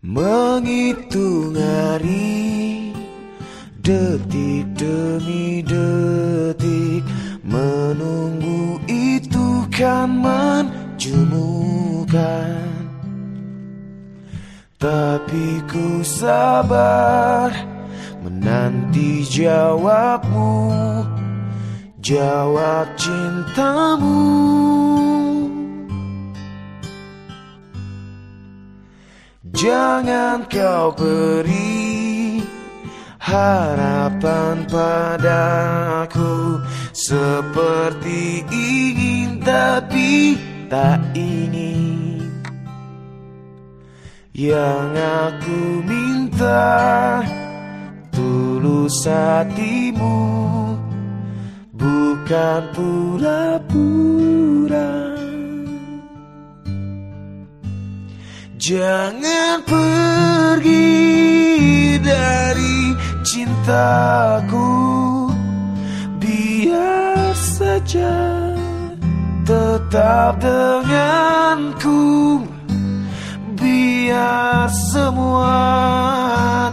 Menghitung hari Detik demi detik Menunggu itu kan menjemukan. Tapi ku sabar Menanti jawabmu Jawab cintamu Jangan kau beri harapan padaku. Seperti ingin tapi tak ingin. Yang aku minta tulus hatimu. Bukan pura-pura Jangan pergi dari cintaku. Biar saja tetap denganku. Biar semua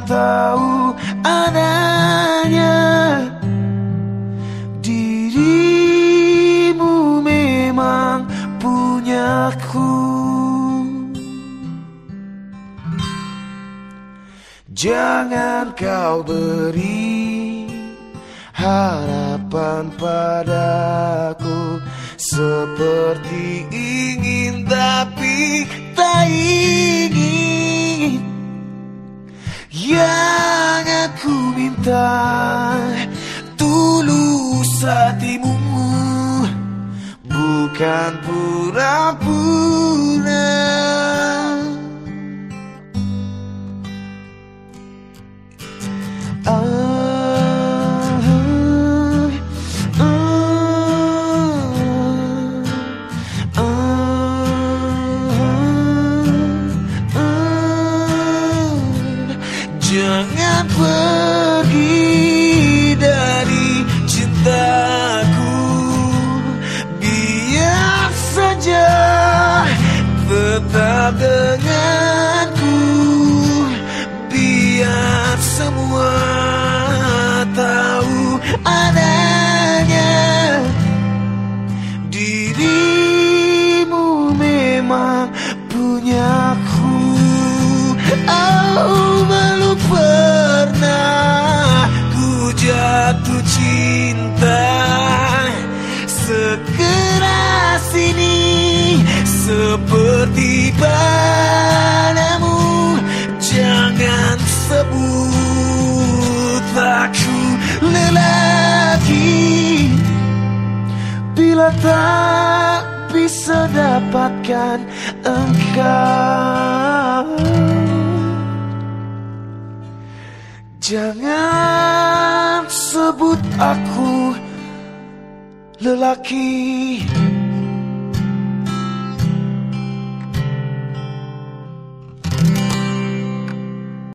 tahu adanya Dirimu memang punyaku Jangan kau beri harapan padaku. Seperti ingin tapi tak ingin. Yang aku minta tulus hatimu. Bukan pura-pura denganku Biar semua tahu adanya. Dirimu memang punyaku seperti padamu Jangan sebut aku lelaki. Bila tak bisa dapatkan engkau. Jangan sebut aku lelaki